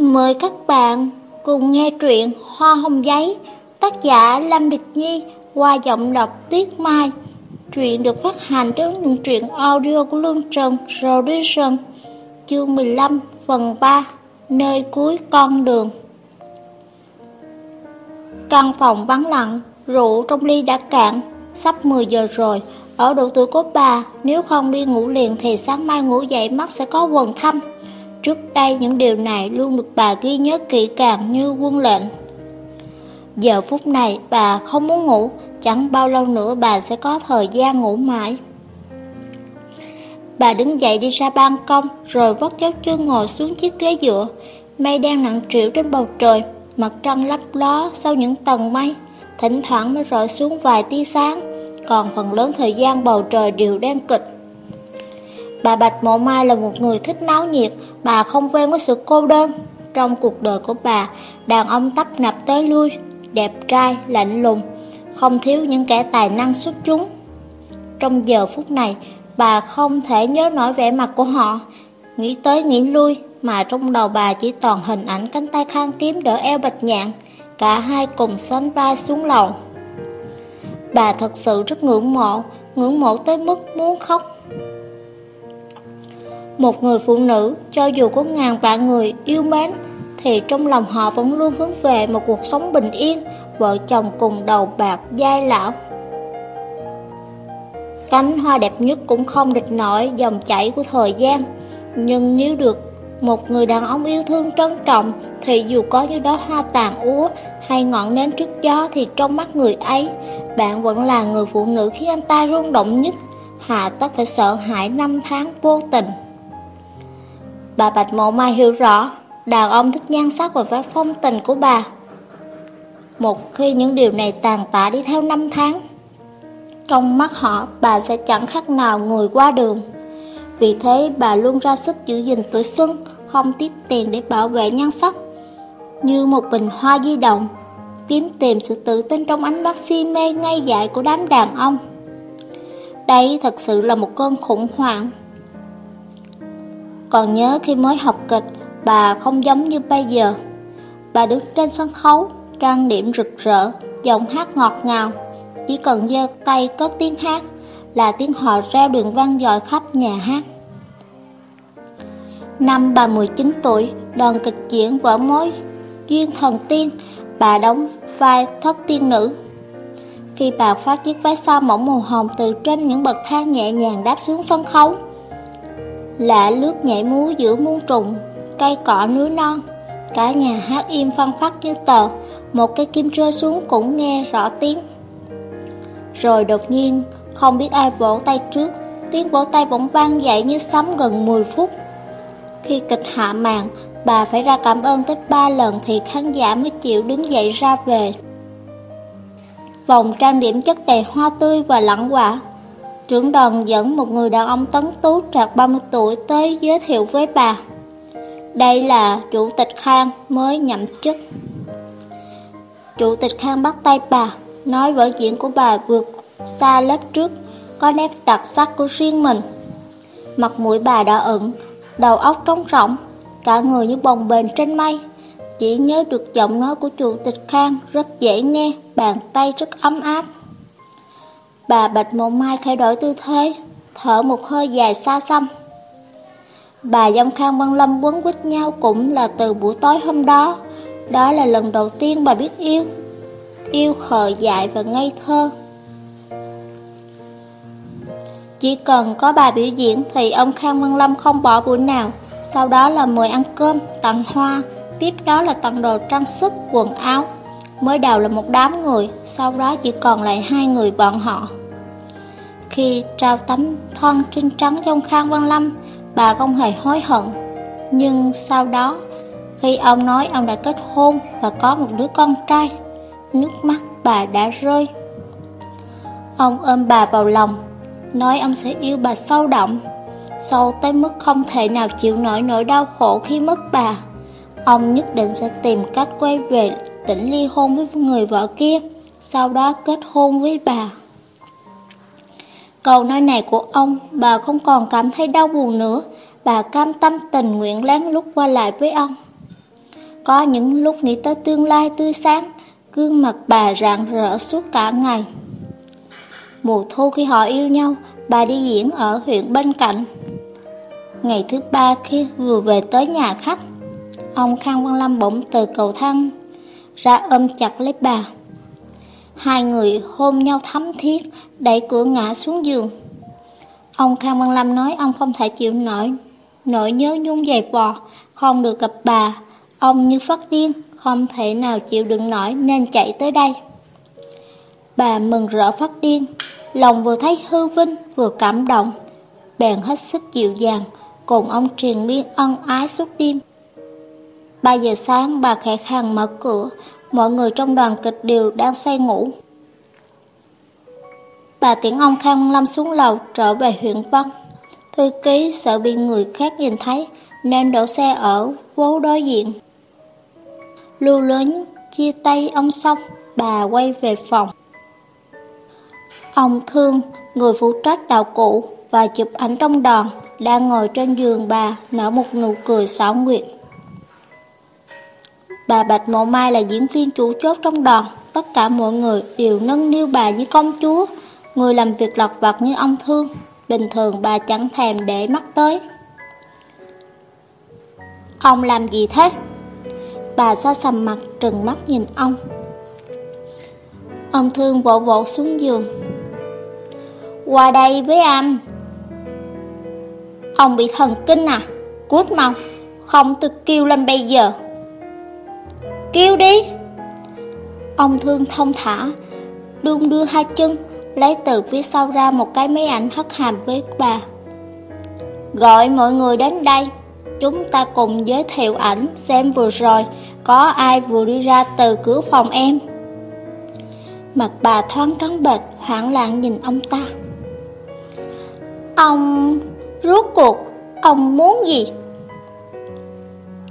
Mời các bạn cùng nghe truyện Hoa Hồng Giấy, tác giả Lâm Địch Nhi qua giọng đọc Tuyết Mai. Truyện được phát hành trên ứng dụng truyện audio của Lương Trần Production, chương 15, phần 3, nơi cuối con đường. Căn phòng vắng lặng, rượu trong ly đã cạn, sắp 10 giờ rồi. Ở độ tuổi của bà, nếu không đi ngủ liền thì sáng mai ngủ dậy mắt sẽ có quần thâm. Trước đây những điều này luôn được bà ghi nhớ kỹ càng như quân lệnh. Giờ phút này bà không muốn ngủ, chẳng bao lâu nữa bà sẽ có thời gian ngủ mãi. Bà đứng dậy đi ra ban công, rồi vót dấu chân ngồi xuống chiếc ghế dựa. Mây đen nặng trĩu trên bầu trời, mặt trăng lấp ló sau những tầng mây, thỉnh thoảng mới rọi xuống vài tia sáng, còn phần lớn thời gian bầu trời đều đen kịch. Bà Bạch Mộ Mai là một người thích náo nhiệt, bà không quen với sự cô đơn. Trong cuộc đời của bà, đàn ông tấp nập tới lui, đẹp trai, lạnh lùng, không thiếu những kẻ tài năng xuất chúng. Trong giờ phút này, bà không thể nhớ nổi vẻ mặt của họ, nghĩ tới nghĩ lui, mà trong đầu bà chỉ toàn hình ảnh cánh tay khang kiếm đỡ eo bạch nhạn, cả hai cùng sánh vai xuống lầu. Bà thật sự rất ngưỡng mộ, ngưỡng mộ tới mức muốn khóc. Một người phụ nữ, cho dù có ngàn vạn người yêu mến, thì trong lòng họ vẫn luôn hướng về một cuộc sống bình yên, vợ chồng cùng đầu bạc dai lão. Cánh hoa đẹp nhất cũng không địch nổi dòng chảy của thời gian, nhưng nếu được một người đàn ông yêu thương trân trọng, thì dù có như đó hoa tàn úa hay ngọn nến trước gió thì trong mắt người ấy, bạn vẫn là người phụ nữ khiến anh ta rung động nhất, hà tất phải sợ hãi năm tháng vô tình. Bà Bạch Mộ Mai hiểu rõ, đàn ông thích nhan sắc và vẻ phong tình của bà. Một khi những điều này tàn tạ đi theo năm tháng, trong mắt họ bà sẽ chẳng khác nào người qua đường. Vì thế bà luôn ra sức giữ gìn tuổi xuân, không tiếc tiền để bảo vệ nhan sắc. Như một bình hoa di động, kiếm tìm sự tự tin trong ánh mắt si mê ngay dại của đám đàn ông. Đây thật sự là một cơn khủng hoảng. Còn nhớ khi mới học kịch, bà không giống như bây giờ. Bà đứng trên sân khấu, trang điểm rực rỡ, giọng hát ngọt ngào. Chỉ cần giơ tay cất tiếng hát là tiếng hò reo đường vang dội khắp nhà hát. Năm bà 19 tuổi, đoàn kịch diễn vở mối duyên thần tiên, bà đóng vai thất tiên nữ. Khi bà phát chiếc váy sao mỏng màu hồng từ trên những bậc thang nhẹ nhàng đáp xuống sân khấu, Lạ lướt nhảy múa giữa muôn trùng, Cây cỏ núi non. Cả nhà hát im phăng phát như tờ, Một cây kim rơi xuống cũng nghe rõ tiếng. Rồi đột nhiên, Không biết ai vỗ tay trước, Tiếng vỗ tay bỗng vang dậy như sấm gần 10 phút. Khi kịch hạ màn, Bà phải ra cảm ơn tới 3 lần Thì khán giả mới chịu đứng dậy ra về. Vòng trang điểm chất đầy hoa tươi và lặng. quả Trưởng đoàn dẫn một người đàn ông tấn tú trạc 30 tuổi tới giới thiệu với bà. Đây là Chủ tịch Khang mới nhậm chức. Chủ tịch Khang bắt tay bà, nói vở diễn của bà vượt xa lớp trước, có nét đặc sắc của riêng mình. Mặt mũi bà đã ửng, đầu óc trống rỗng, cả người như bồng bềnh trên mây. Chỉ nhớ được giọng nói của Chủ tịch Khang rất dễ nghe, bàn tay rất ấm áp. Bà Bạch Mộng Mai thay đổi tư thế, thở một hơi dài xa xăm. Bà dông Khang Văn Lâm quấn quýt nhau cũng là từ buổi tối hôm đó. Đó là lần đầu tiên bà biết yêu. Yêu khờ dại và ngây thơ. Chỉ cần có bà biểu diễn thì ông Khang Văn Lâm không bỏ buổi nào. Sau đó là mời ăn cơm, tặng hoa, tiếp đó là tặng đồ trang sức, quần áo. Mới đầu là một đám người, sau đó chỉ còn lại hai người bọn họ. Khi trao tấm thân trinh trắng cho ông Khang Văn Lâm, bà không hề hối hận. Nhưng sau đó, khi ông nói ông đã kết hôn và có một đứa con trai, nước mắt bà đã rơi. Ông ôm bà vào lòng, nói ông sẽ yêu bà sâu đậm, sâu tới mức không thể nào chịu nổi nỗi đau khổ khi mất bà. Ông nhất định sẽ tìm cách quay về tỉnh ly hôn với người vợ kia, sau đó kết hôn với bà. Câu nói này của ông, bà không còn cảm thấy đau buồn nữa, bà cam tâm tình nguyện lén lút qua lại với ông. Có những lúc nghĩ tới tương lai tươi sáng, gương mặt bà rạng rỡ suốt cả ngày. Mùa thu khi họ yêu nhau, bà đi diễn ở huyện bên cạnh. Ngày thứ ba khi vừa về tới nhà khách, ông Khang Văn Lâm bỗng từ cầu thang ra ôm chặt lấy bà. Hai người hôn nhau thấm thiết, đẩy cửa ngã xuống giường. Ông Khang Văn Lâm nói ông không thể chịu nổi, nỗi nhớ nhung dày vò, không được gặp bà. Ông như phát điên, không thể nào chịu đựng nổi nên chạy tới đây. Bà mừng rỡ phát điên, lòng vừa thấy hư vinh vừa cảm động, bèn hết sức dịu dàng, cùng ông truyền miên ân ái suốt đêm. 3 giờ sáng bà khẽ khàng mở cửa, mọi người trong đoàn kịch đều đang say ngủ. Bà tiễn ông Khang Lâm xuống lầu trở về huyện văn Thư ký sợ bị người khác nhìn thấy nên đổ xe ở phố đối diện. Lưu lớn chia tay ông xong, bà quay về phòng. Ông Thương, người phụ trách đạo cụ và chụp ảnh trong đoàn, đang ngồi trên giường bà nở một nụ cười xảo nguyệt. Bà Bạch Mộ Mai là diễn viên chủ chốt trong đoàn, tất cả mọi người đều nâng niu bà như công chúa, người làm việc lặt vặt như ông Thương, bình thường bà chẳng thèm để mắt tới. Ông làm gì thế? Bà xa sầm mặt trừng mắt nhìn ông. Ông Thương vỗ vỗ xuống giường. Qua đây với anh. Ông bị thần kinh à? Cút mau, không tôi kêu lên bây giờ. Kêu đi. Ông Thương thông thả, đung đưa hai chân, lấy từ phía sau ra một cái máy ảnh hất hàm với bà. Gọi mọi người đến đây, chúng ta cùng giới thiệu ảnh xem vừa rồi có ai vừa đi ra từ cửa phòng em. Mặt bà thoáng trắng bệch, hoảng loạn nhìn ông ta. Ông... rốt cuộc, ông muốn gì?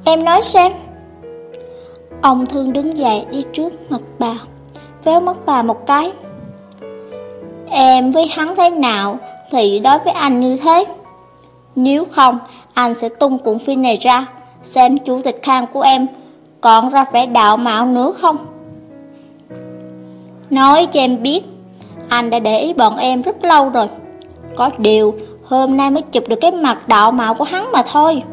Em nói xem. Ông thương đứng dậy đi trước mặt bà, véo mắt bà một cái. Em với hắn thế nào thì đối với anh như thế. Nếu không, anh sẽ tung cuộn phim này ra, xem chủ tịch khang của em còn ra vẻ đạo mạo nữa không. Nói cho em biết, anh đã để ý bọn em rất lâu rồi. Có điều, hôm nay mới chụp được cái mặt đạo mạo của hắn mà thôi.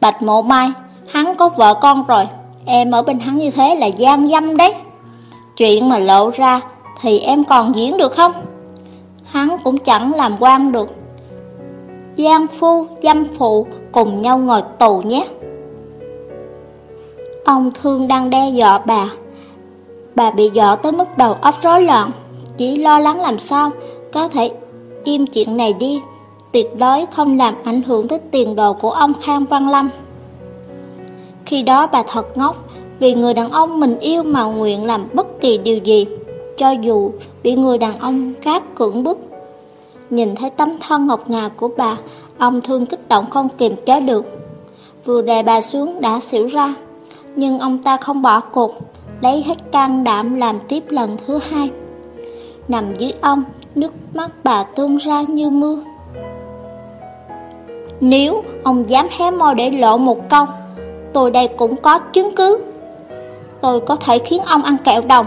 Bạch Mộ Mai, hắn có vợ con rồi, em ở bên hắn như thế là gian dâm đấy. Chuyện mà lộ ra thì em còn diễn được không? Hắn cũng chẳng làm quan được. Giang phu, dâm phụ cùng nhau ngồi tù nhé. Ông thương đang đe dọa bà. Bà bị dọa tới mức đầu óc rối loạn, chỉ lo lắng làm sao có thể im chuyện này đi, tuyệt đối không làm ảnh hưởng tới tiền đồ của ông Khang Văn Lâm. Khi đó bà thật ngốc, vì người đàn ông mình yêu mà nguyện làm bất kỳ điều gì, cho dù bị người đàn ông khác cưỡng bức. Nhìn thấy tấm thân ngọc ngà của bà, ông thương kích động không kiềm chế được. Vừa đè bà xuống đã xỉu ra, nhưng ông ta không bỏ cuộc, lấy hết can đảm làm tiếp lần thứ hai. Nằm dưới ông, nước mắt bà tuôn ra như mưa. Nếu ông dám hé môi để lộ một câu, tôi đây cũng có chứng cứ. Tôi có thể khiến ông ăn kẹo đồng.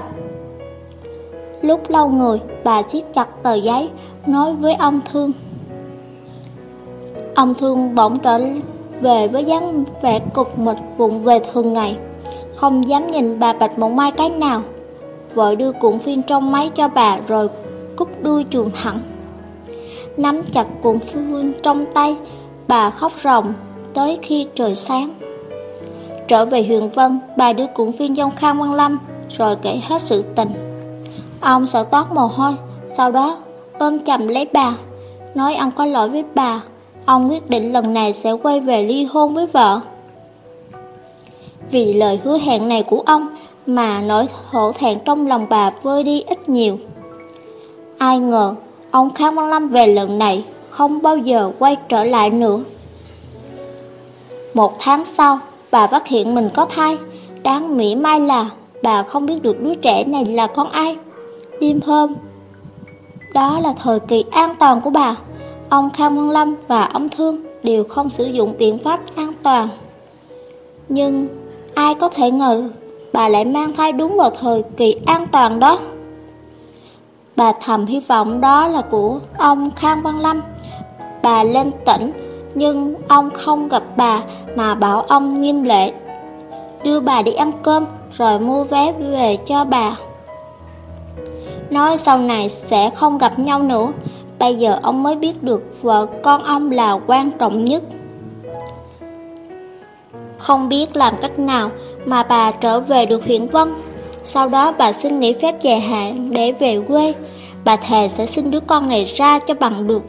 Lúc lâu người, bà siết chặt tờ giấy, nói với ông Thương. Ông Thương bỗng trở về với dáng vẻ cục mịch vụng về thường ngày, không dám nhìn bà Bạch Mộng Mai cái nào. Vội đưa cuộn phim trong máy cho bà rồi cúp đuôi chuồng thẳng. Nắm chặt cuộn phim trong tay, bà khóc ròng tới khi trời sáng. Trở về Huyền Vân, bà đưa cuộn phim dông Khang Văn Lâm rồi kể hết sự tình. Ông sợ toát mồ hôi, sau đó ôm chầm lấy bà, nói ông có lỗi với bà, ông quyết định lần này sẽ quay về ly hôn với vợ. Vì lời hứa hẹn này của ông mà nỗi hổ thẹn trong lòng bà vơi đi ít nhiều. Ai ngờ, ông Khang Văn Lâm về lần này không bao giờ quay trở lại nữa. Một tháng sau, bà phát hiện mình có thai, đáng mỉa mai là bà không biết được đứa trẻ này là con ai. Đêm hôm, đó là thời kỳ an toàn của bà. Ông Khang Văn Lâm và ông Thương đều không sử dụng biện pháp an toàn. Nhưng ai có thể ngờ bà lại mang thai đúng vào thời kỳ an toàn đó. Bà thầm hy vọng đó là của ông Khang Văn Lâm. Bà lên tỉnh, nhưng ông không gặp bà mà bảo ông nghiêm lệ đưa bà đi ăn cơm rồi mua vé về cho bà. Nói sau này sẽ không gặp nhau nữa, bây giờ ông mới biết được vợ con ông là quan trọng nhất. Không biết làm cách nào mà bà trở về được huyện Vân. Sau đó bà xin nghỉ phép dài hạn để về quê. Bà thề sẽ xin đứa con này ra cho bằng được.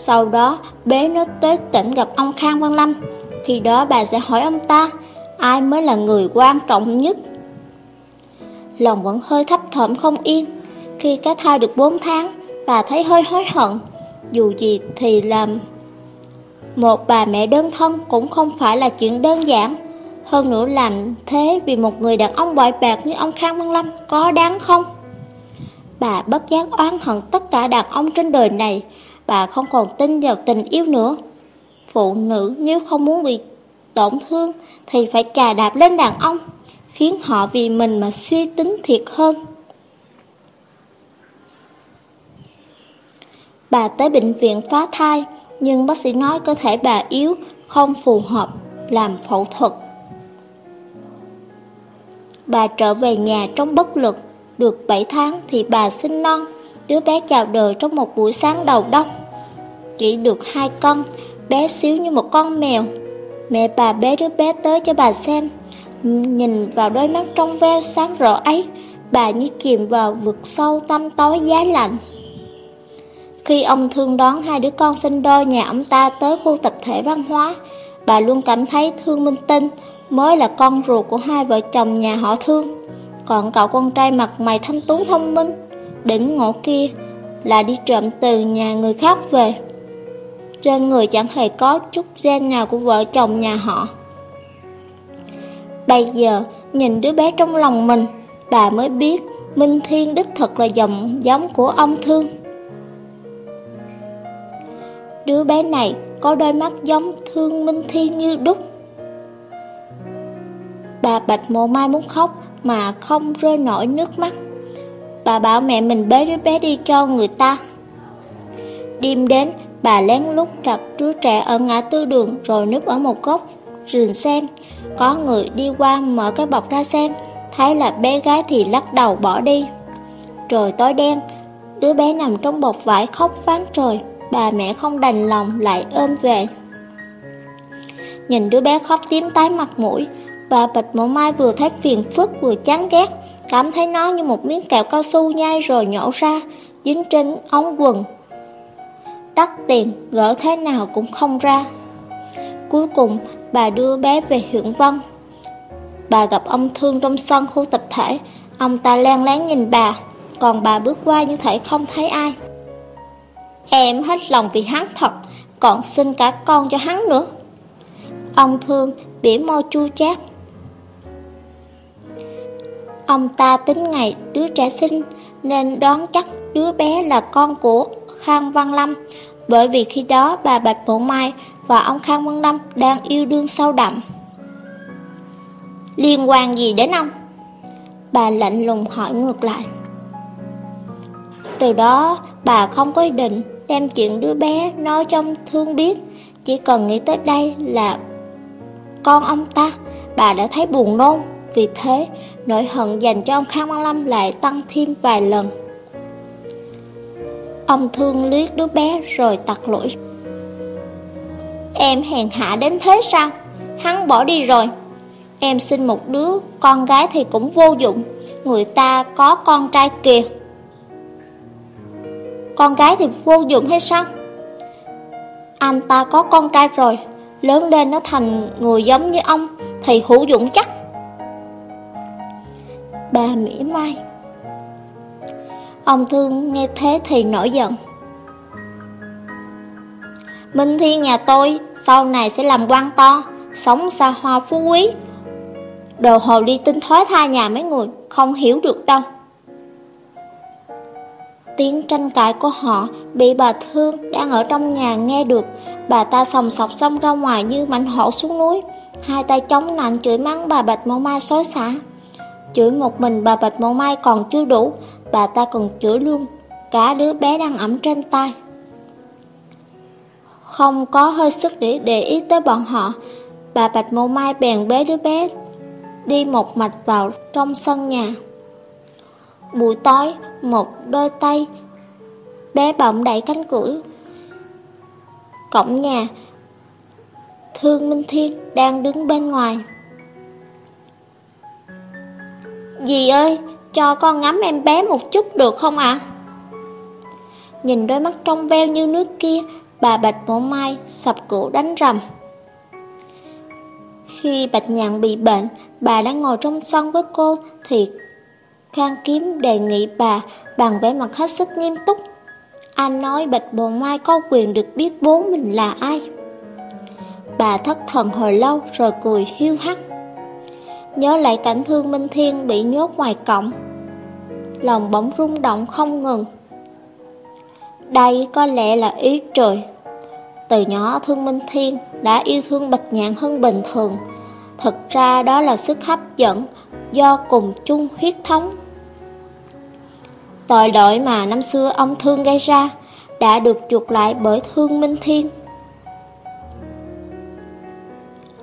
Sau đó bé nó tới tỉnh gặp ông Khang Văn Lâm. Khi đó bà sẽ hỏi ông ta ai mới là người quan trọng nhất. Lòng vẫn hơi thấp thỏm không yên. Khi cái thai được 4 tháng, bà thấy hơi hối hận. Dù gì thì làm một bà mẹ đơn thân cũng không phải là chuyện đơn giản. Hơn nữa làm thế vì một người đàn ông bội bạc như ông Khang Văn Lâm có đáng không? Bà bất giác oán hận tất cả đàn ông trên đời này. Bà không còn tin vào tình yêu nữa. Phụ nữ nếu không muốn bị tổn thương thì phải chà đạp lên đàn ông, khiến họ vì mình mà suy tính thiệt hơn. Bà tới bệnh viện phá thai, nhưng bác sĩ nói cơ thể bà yếu, không phù hợp, làm phẫu thuật. Bà trở về nhà trong bất lực, được 7 tháng thì bà sinh non, đứa bé chào đời trong một buổi sáng đầu đông. Chỉ được hai cân, bé xíu như một con mèo. Mẹ bà bế đứa bé tới cho bà xem. Nhìn vào đôi mắt trong veo sáng rõ ấy, bà như chìm vào vực sâu tâm tối giá lạnh. Khi ông thương đón hai đứa con sinh đôi nhà ông ta tới khu tập thể văn hóa, bà luôn cảm thấy thương Minh Tinh mới là con ruột của hai vợ chồng nhà họ thương. Còn cậu con trai mặt mày thanh tú thông minh, đỉnh ngộ kia là đi trộm từ nhà người khác về. Trên người chẳng hề có chút gen nào của vợ chồng nhà họ. Bây giờ, nhìn đứa bé trong lòng mình, bà mới biết Minh Thiên đích thực là dòng giống của ông thương. Đứa bé này có đôi mắt giống thương Minh Thiên như đúc. Bà Bạch Mộ Mai muốn khóc mà không rơi nổi nước mắt. Bà bảo mẹ mình bế đứa bé đi cho người ta. Đêm đến, bà lén lút đặt đứa trẻ ở ngã tư đường rồi núp ở một góc rừng xem. Có người đi qua mở cái bọc ra xem, thấy là bé gái thì lắc đầu bỏ đi. Trời tối đen, đứa bé nằm trong bọc vải khóc ván trời bà mẹ không đành lòng lại ôm về. Nhìn đứa bé khóc tím tái mặt mũi, bà Bạch Mộ Mai vừa thấy phiền phức vừa chán ghét, cảm thấy nó như một miếng kẹo cao su nhai rồi nhổ ra, dính trên ống quần. Đắt tiền, gỡ thế nào cũng không ra. Cuối cùng, bà đưa bé về huyện Vân. Bà gặp ông Thương trong sân khu tập thể, ông ta len lén nhìn bà, còn bà bước qua như thể không thấy ai. Em hết lòng vì hắn thật, còn xin cả con cho hắn nữa. Ông thương, bỉa môi chua chát. Ông ta tính ngày đứa trẻ sinh nên đoán chắc đứa bé là con của Khang Văn Lâm, bởi vì khi đó bà Bạch Bộ Mai và ông Khang Văn Lâm đang yêu đương sâu đậm. Liên quan gì đến ông? Bà lạnh lùng hỏi ngược lại. Từ đó, bà không có ý định đem chuyện đứa bé nói trong thương biết. Chỉ cần nghĩ tới đây là con ông ta, bà đã thấy buồn nôn. Vì thế, nỗi hận dành cho ông Khang Văn Lâm lại tăng thêm vài lần. Ông thương liếc đứa bé rồi tặc lỗi. Em hèn hạ đến thế sao? Hắn bỏ đi rồi. Em sinh một đứa, con gái thì cũng vô dụng. Người ta có con trai kìa. Con gái thì vô dụng hay sao Anh ta có con trai rồi Lớn lên nó thành người giống như ông, Thì hữu dụng chắc Bà mỉa mai Ông Thương nghe thế thì nổi giận Minh Thiên nhà tôi Sau này sẽ làm quan to Sống xa hoa phú quý Đồ hồ đi tinh thói tha nhà mấy người Không hiểu được đâu Tiếng tranh cãi của họ bị bà Thương đang ở trong nhà nghe được. bà ta sòng sọc xông ra ngoài như mảnh hổ xuống núi, hai tay chống nạnh chửi mắng bà Bạch Mô Mai xối xả. Chửi một mình bà Bạch Mẫu Mai còn chưa đủ, bà ta còn chửi luôn cả đứa bé đang ẩm trên tay. Không có hơi sức để để ý tới bọn họ, bà Bạch Mô Mai bèn bế đứa bé đi một mạch vào trong sân nhà. Buổi tối, một đôi tay bé bỗng đẩy cánh cửa cổng nhà. Thương Minh Thiên đang đứng bên ngoài. Dì ơi, cho con ngắm em bé một chút được không ạ? Nhìn đôi mắt trong veo như nước kia, bà Bạch Mộ Mai sập cổ đánh rầm. Khi Bạch Nhạn bị bệnh, bà đã ngồi trong sân với cô thì Khang Kiếm đề nghị bà bằng vẻ mặt hết sức nghiêm túc. Anh nói Bạch Bồ Mai có quyền được biết bố mình là ai. Bà thất thần hồi lâu rồi cười hiu hắt. Nhớ lại cảnh thương Minh Thiên bị nhốt ngoài cổng. Lòng bỗng rung động không ngừng. Đây có lẽ là ý trời. Từ nhỏ thương Minh Thiên đã yêu thương Bạch Nhạn hơn bình thường. Thật ra đó là sức hấp dẫn do cùng chung huyết thống. Tội lỗi mà năm xưa ông Thương gây ra đã được chuộc lại bởi Thương Minh Thiên.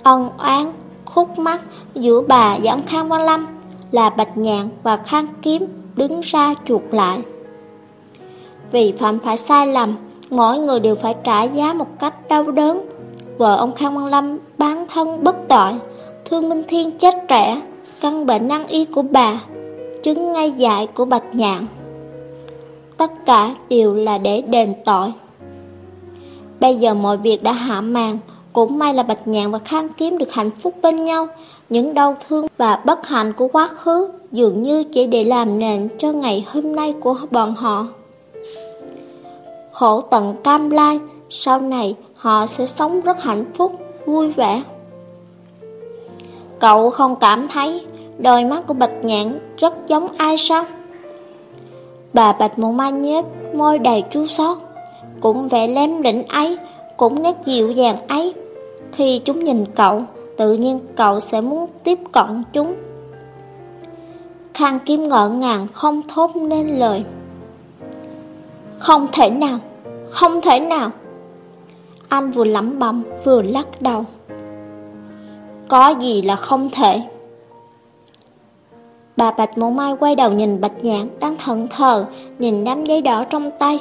Ân oán, khúc mắt giữa bà và ông Khang Văn Lâm là Bạch Nhạn và Khang Kiếm đứng ra chuộc lại. Vì phạm phải sai lầm, mỗi người đều phải trả giá một cách đau đớn. Vợ ông Khang Văn Lâm bán thân bất tội, Thương Minh Thiên chết trẻ, căn bệnh năng y của bà, chứng ngay dại của Bạch Nhạn tất cả đều là để đền tội. Bây giờ mọi việc đã hạ màn, cũng may là Bạch Nhạn và Khang Kiếm được hạnh phúc bên nhau. Những đau thương và bất hạnh của quá khứ dường như chỉ để làm nền cho ngày hôm nay của bọn họ. Khổ tận cam lai, sau này họ sẽ sống rất hạnh phúc, vui vẻ. Cậu không cảm thấy đôi mắt của Bạch Nhạn rất giống ai sao? Bà Bạch Mộ Mai nhếch môi đầy chua xót Cũng vẻ lém đỉnh ấy Cũng nét dịu dàng ấy khi chúng nhìn cậu Tự nhiên cậu sẽ muốn tiếp cận chúng. Khang Kim ngỡ ngàng không thốt nên lời. Không thể nào Không thể nào. Anh vừa lẩm bẩm vừa lắc đầu. Có gì là không thể? Bà Bạch Mộ Mai quay đầu nhìn Bạch Nhãn đang thận thờ, nhìn đám giấy đỏ trong tay.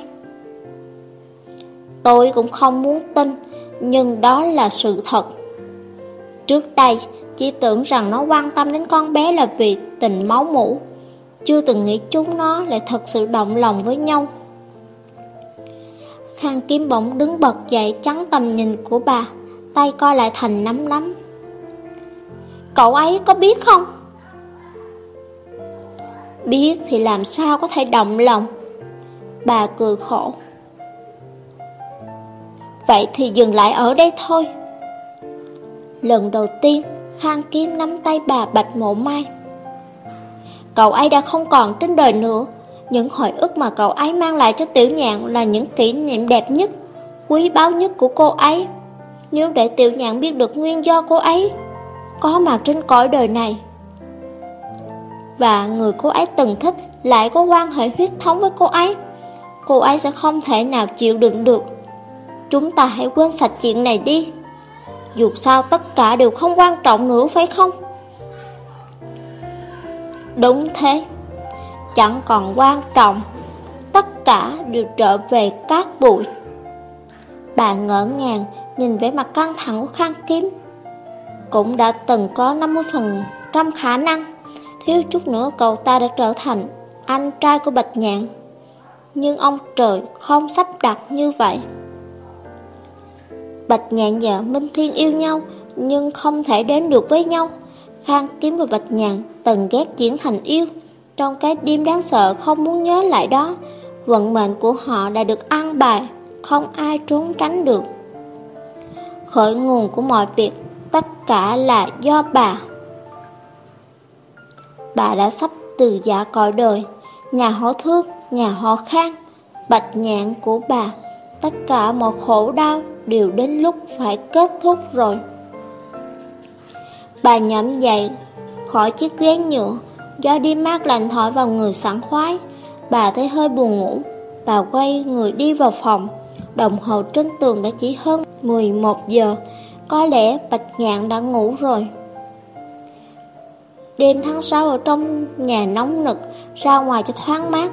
Tôi cũng không muốn tin, nhưng đó là sự thật. Trước đây, chỉ tưởng rằng nó quan tâm đến con bé là vì tình máu mủ. Chưa từng nghĩ chúng nó lại thật sự động lòng với nhau. Khang Kim bỗng đứng bật dậy chắn tầm nhìn của bà, tay co lại thành nắm nắm Cậu ấy có biết không? Biết thì làm sao có thể động lòng Bà cười khổ Vậy thì dừng lại ở đây thôi Lần đầu tiên, Khang Kiếm nắm tay bà Bạch Mộ Mai Cậu ấy đã không còn trên đời nữa Những hồi ức mà cậu ấy mang lại cho Tiểu Nhạn Là những kỷ niệm đẹp nhất, Quý báu nhất của cô ấy Nếu để Tiểu Nhạn biết được nguyên do cô ấy, Có mặt trên cõi đời này và người cô ấy từng thích lại có quan hệ huyết thống với cô ấy. Cô ấy sẽ không thể nào chịu đựng được. Chúng ta hãy quên sạch chuyện này đi. Dù sao tất cả đều không quan trọng nữa, phải không? Đúng thế. Chẳng còn quan trọng. Tất cả đều trở về cát bụi. Bà ngỡ ngàng nhìn vẻ mặt căng thẳng của Khang Kiếm. Cũng đã từng có 50% khả năng Thiếu chút nữa cậu ta đã trở thành anh trai của Bạch Nhạn. Nhưng ông trời không sắp đặt như vậy. Bạch Nhạn và Minh Thiên yêu nhau, nhưng không thể đến được với nhau. Khang Kiếm và Bạch Nhạn từng ghét chuyển thành yêu. Trong cái đêm đáng sợ không muốn nhớ lại đó, vận mệnh của họ đã được an bài, không ai trốn tránh được. Khởi nguồn của mọi việc, tất cả là do bà bà đã sắp từ giả cõi đời, nhà họ thương, nhà họ khang, bạch nhạn của bà, tất cả mọi khổ đau đều đến lúc phải kết thúc rồi. Bà nhậm dậy khỏi chiếc ghế nhựa, gió đi mát lạnh thổi vào người sẵn khoái. Bà thấy hơi buồn ngủ, bà quay người đi vào phòng. Đồng hồ trên tường đã chỉ hơn 11 giờ, có lẽ Bạch Nhạn đã ngủ rồi. Đêm tháng 6 ở trong nhà nóng nực, ra ngoài cho thoáng mát.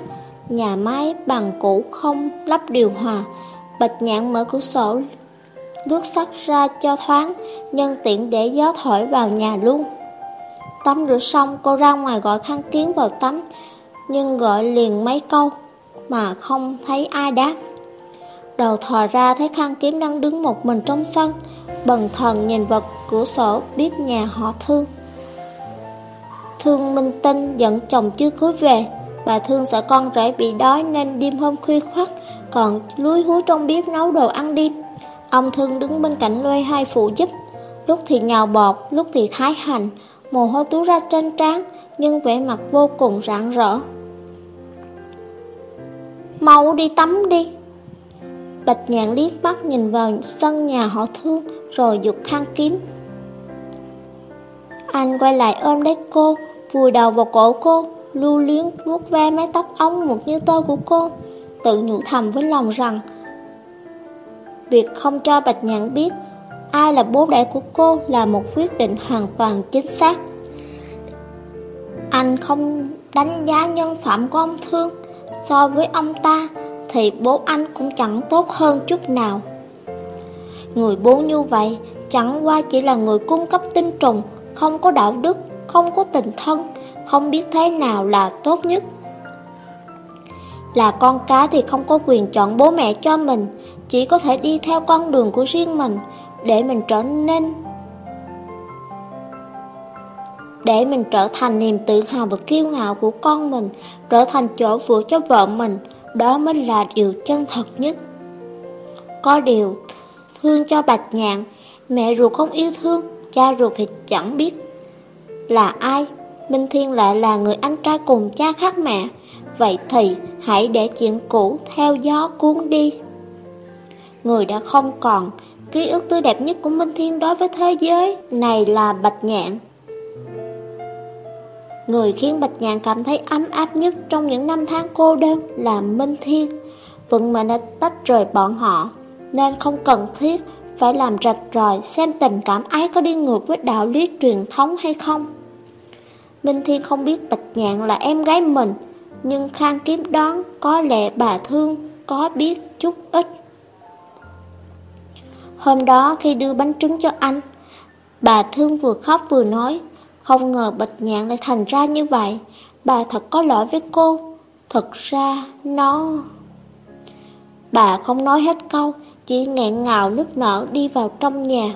Nhà máy bằng cũ không lắp điều hòa. Bạch Nhạn mở cửa sổ, lướt sắt ra cho thoáng, nhân tiện để gió thổi vào nhà luôn. Tắm rửa xong, cô ra ngoài gọi khăn kiến vào tắm, nhưng gọi liền mấy câu mà không thấy ai đáp. Đầu thò ra thấy khăn kiếm đang đứng một mình trong sân, bần thần nhìn vào cửa sổ biết nhà họ thương. Thương Minh Tinh giận chồng chưa cưới về, bà Thương sợ con rể bị đói nên đêm hôm khuya khoắt, còn lúi hú trong bếp nấu đồ ăn đi Ông Thương đứng bên cạnh loay hai phụ giúp, lúc thì nhào bọt, lúc thì thái hành, mồ hôi túa ra trên trán, nhưng vẻ mặt vô cùng rạng rỡ. Mau đi tắm đi. Bạch nhạn liếc mắt nhìn vào sân nhà họ thương, rồi dục khăn kiếm. Anh quay lại ôm lấy cô, vùi đầu vào cổ cô, lưu luyến vuốt ve mái tóc ống mượt như tơ của cô, tự nhủ thầm với lòng rằng việc không cho Bạch Nhạn biết ai là bố đẻ của cô là một quyết định hoàn toàn chính xác. Anh không đánh giá nhân phẩm của ông Thương, so với ông ta thì bố anh cũng chẳng tốt hơn chút nào. Người bố như vậy chẳng qua chỉ là người cung cấp tinh trùng, không có đạo đức, không có tình thân, không biết thế nào là tốt nhất. Là con cá thì không có quyền chọn bố mẹ cho mình, chỉ có thể đi theo con đường của riêng mình, để mình trở nên để mình trở thành niềm tự hào và kiêu ngạo của con mình, trở thành chỗ dựa cho vợ mình, đó mới là điều chân thật nhất. Có điều, thương cho bạch nhạn, mẹ ruột không yêu thương, cha ruột thì chẳng biết là ai. Minh Thiên lại là người anh trai cùng cha khác mẹ, vậy thì hãy để chuyện cũ theo gió cuốn đi. Người đã không còn, ký ức tươi đẹp nhất của Minh Thiên đối với thế giới này là bạch nhạn. Người khiến Bạch Nhạn cảm thấy ấm áp nhất trong những năm tháng cô đơn là Minh Thiên. Vận mệnh đã tách rời bọn họ, nên không cần thiết phải làm rạch ròi xem tình cảm ấy có đi ngược với đạo lý truyền thống hay không. Minh Thiên không biết Bạch Nhạn là em gái mình, nhưng Khang Kiếm đoán có lẽ bà Thương có biết chút ít. Hôm đó khi đưa bánh trứng cho anh, bà Thương vừa khóc vừa nói, không ngờ Bạch Nhạn lại thành ra như vậy. Bà thật có lỗi với cô. Thật ra nó Bà không nói hết câu Chỉ nghẹn ngào nước nở đi vào trong nhà.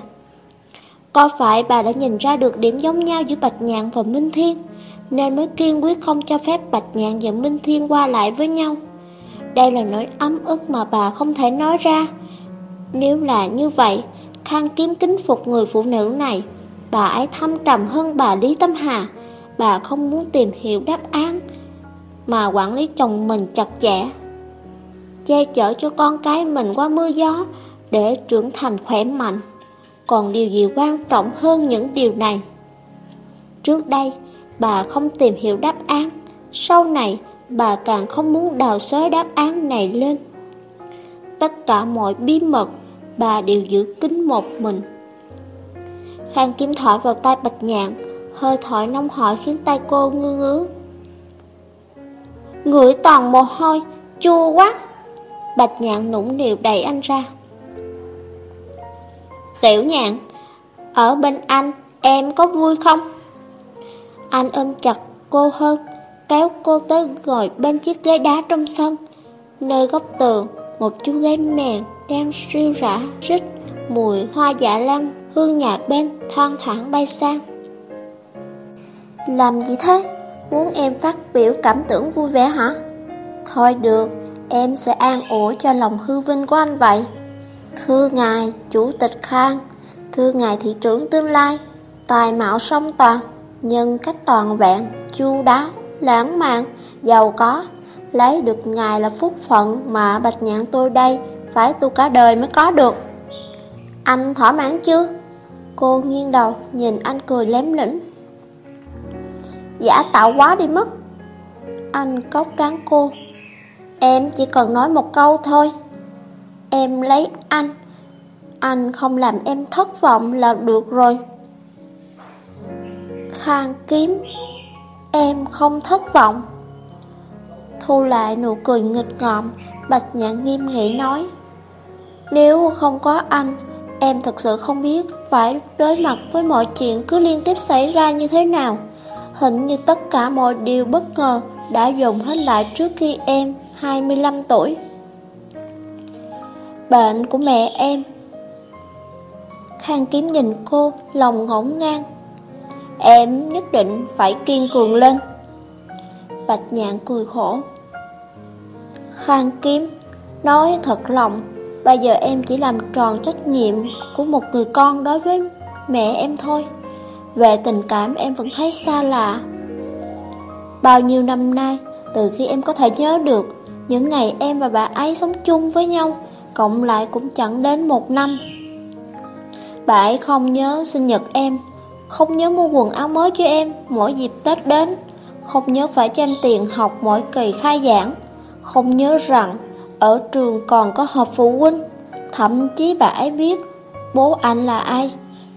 Có phải bà đã nhìn ra được điểm giống nhau giữa Bạch Nhạn và Minh Thiên? Nên mới kiên quyết không cho phép Bạch Nhạn và Minh Thiên qua lại với nhau. Đây là nỗi ấm ức mà bà không thể nói ra. Nếu là như vậy, Khang kiếm kính phục người phụ nữ này, Bà ấy thâm trầm hơn bà Lý Tâm Hà. Bà không muốn tìm hiểu đáp án Mà quản lý chồng mình chặt chẽ. Che chở cho con cái mình qua mưa gió Để trưởng thành khỏe mạnh. Còn điều gì quan trọng hơn những điều này? Trước đây bà không tìm hiểu đáp án. Sau này, bà càng không muốn đào xới đáp án này lên. Tất cả mọi bí mật, bà đều giữ kín một mình. Khang kiếm thổi vào tay bạch nhạn, Hơi thổi nóng hỏi khiến tay cô ngư ngứa. Ngửi toàn mồ hôi, Chua quá. Bạch nhạn nũng nịu đẩy anh ra. Tiểu nhạn, Ở bên anh Em có vui không? Anh ôm chặt cô hơn Kéo cô tới ngồi bên chiếc ghế đá trong sân Nơi góc tường Một chú gái mèn đang siêu rã rít Mùi hoa dạ lăng hương nhà bên thoang thoảng bay sang. Làm gì thế? Muốn em phát biểu cảm tưởng vui vẻ hả? Thôi được, em sẽ an ủi cho lòng hư vinh của anh vậy. Thưa ngài, chủ tịch Khang, thưa ngài thị trưởng tương lai, tài mạo song toàn, nhân cách toàn vẹn, chu đáo, lãng mạn, giàu có, lấy được ngài là phúc phận mà bạch nhạn tôi đây phải tu cả đời mới có được. Anh thỏa mãn chưa? Cô nghiêng đầu nhìn anh cười lém lĩnh Giả tạo quá đi mất. Anh cốc tráng cô. Em chỉ cần nói một câu thôi. Em lấy anh. Anh không làm em thất vọng là được rồi. Khang kiếm. Em không thất vọng. Thu lại nụ cười nghịch ngợm Bạch nhạn nghiêm nghị nói Nếu không có anh Em thật sự không biết phải đối mặt với mọi chuyện cứ liên tiếp xảy ra như thế nào. Hình như tất cả mọi điều bất ngờ đã dùng hết lại trước khi em 25 tuổi. Bệnh của mẹ em. Khang kiếm nhìn cô, lòng ngổn ngang. Em nhất định phải kiên cường lên. Bạch nhạn cười khổ. Khang kiếm, Nói thật lòng, Bây giờ em chỉ làm tròn trách nhiệm Của một người con đối với mẹ em thôi. Về tình cảm em vẫn thấy xa lạ. Bao nhiêu năm nay, Từ khi em có thể nhớ được, Những ngày em và bà ấy sống chung với nhau, Cộng lại cũng chẳng đến một năm. Bà ấy không nhớ sinh nhật em không nhớ mua quần áo mới cho em, Mỗi dịp Tết đến. Không nhớ phải cho em tiền học mỗi kỳ khai giảng. Không nhớ rằng Ở trường còn có họp phụ huynh. Thậm chí bà ấy biết Bố anh là ai.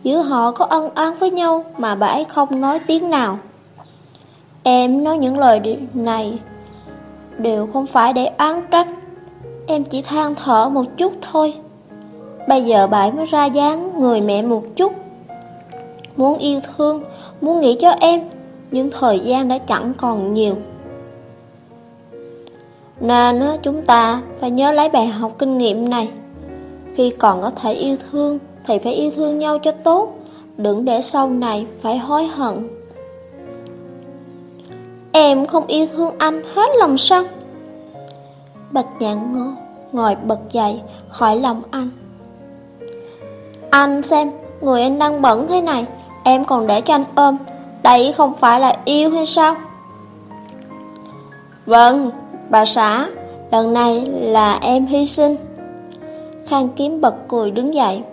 Giữa họ có ân oán với nhau Mà bà ấy không nói tiếng nào. Em nói những lời này Đều không phải để oán trách. Em chỉ than thở một chút thôi. Bây giờ bà ấy mới ra dáng người mẹ một chút. Muốn yêu thương, Muốn nghĩ cho em, Nhưng thời gian đã chẳng còn nhiều. Nên chúng ta phải nhớ lấy bài học kinh nghiệm này. Khi còn có thể yêu thương, Thì phải yêu thương nhau cho tốt, Đừng để sau này phải hối hận. Em không yêu thương anh hết lòng sao? Bạch nhạn ngô Ngồi bật dậy khỏi lòng anh. Anh xem, Người anh đang bẩn thế này Em còn để cho anh ôm. Đây không phải là yêu hay sao? Vâng Bà xã, Lần này là em hy sinh. Khang kiếm bật cười đứng dậy,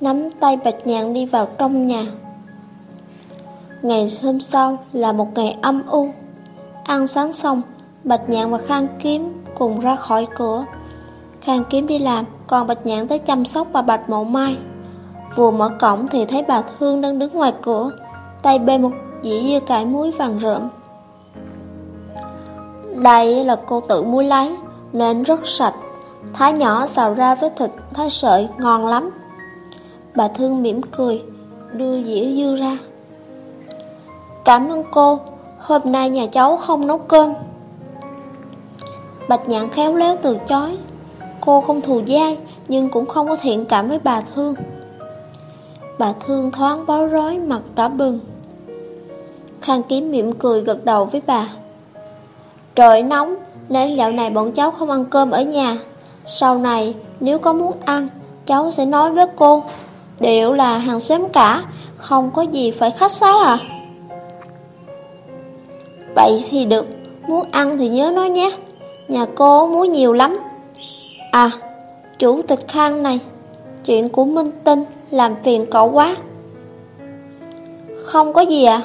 Nắm tay bạch nhạn đi vào trong nhà. Ngày hôm sau là một ngày âm u. Ăn sáng xong, Bạch nhạn và Khang kiếm cùng ra khỏi cửa. Khang kiếm đi làm, Còn Bạch nhạn tới chăm sóc bà Bạch Mậu Mai. Vừa mở cổng thì thấy bà Thương đang đứng ngoài cửa, Tay bê một dĩa dưa cải muối vàng rợm. Đây là cô tự muối lấy Nên rất sạch, Thái nhỏ xào ra với thịt thái sợi, ngon lắm. Bà Thương mỉm cười, Đưa dĩa dưa ra. Cảm ơn cô, Hôm nay nhà cháu không nấu cơm. Bạch nhạn khéo léo từ chối. Cô không thù dai, Nhưng cũng không có thiện cảm với bà Thương. Bà Thương thoáng bó rối, mặt đỏ bừng. Khang kiếm mỉm cười gật đầu với bà. Trời nóng, Nên dạo này bọn cháu không ăn cơm ở nhà. Sau này, nếu có muốn ăn, Cháu sẽ nói với cô. Điều là hàng xóm cả, Không có gì phải khách sáo à. Vậy thì được, Muốn ăn thì nhớ nói nhé. Nhà cô muối nhiều lắm. À Chủ tịch Khang này, Chuyện của Minh Tinh. Làm phiền cậu quá. Không có gì à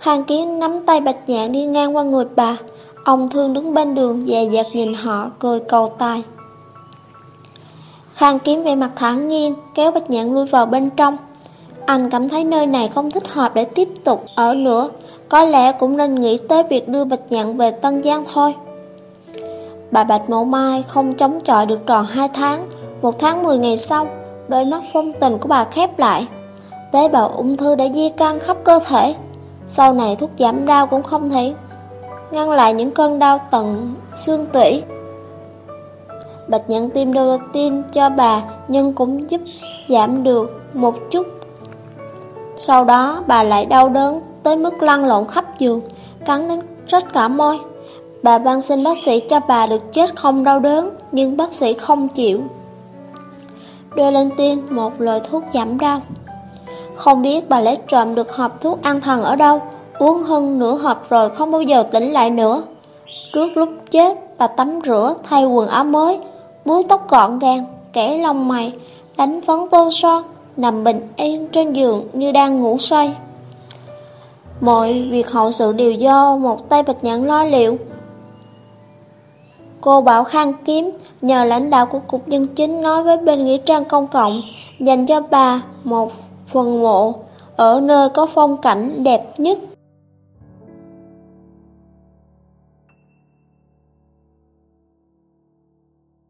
Khang Kiến nắm tay Bạch Nhạn đi ngang qua người bà. Ông Thương đứng bên đường, dè dặt nhìn họ, cười cầu tài. Khang Kiếm về mặt thản nhiên, Kéo Bạch Nhạn lui vào bên trong. Anh cảm thấy nơi này không thích hợp để tiếp tục ở nữa Có lẽ cũng nên nghĩ tới việc đưa Bạch Nhạn về Tân Giang thôi. Bà Bạch Mậu Mai không chống chọi được tròn 2 tháng. Một tháng 10 ngày sau Đôi mắt phong tình của bà khép lại. Tế bào ung thư đã di căn khắp cơ thể. Sau này thuốc giảm đau cũng không thể Ngăn lại những cơn đau tận xương tủy. Bạch nhận tim tin cho bà Nhưng cũng giúp giảm được một chút. Sau đó, bà lại đau đớn Tới mức lăn lộn khắp giường, Cắn đến rách cả môi. Bà van xin bác sĩ cho bà được chết không đau đớn, Nhưng bác sĩ không chịu. Đưa lên tin một loại thuốc giảm đau Không biết bà lấy trộm được hộp thuốc an thần ở đâu Uống hơn nửa hộp rồi không bao giờ tỉnh lại nữa Trước lúc chết Bà tắm rửa thay quần áo mới Búi tóc gọn gàng Kẻ lông mày đánh phấn tô son, nằm bình yên trên giường như đang ngủ say. Mọi việc hậu sự đều do một tay bạch nhãn lo liệu. Cô bảo khăn kiếm nhờ lãnh đạo của Cục Dân Chính nói với bên Nghĩa trang công cộng, dành cho bà một phần mộ, ở nơi có phong cảnh đẹp nhất.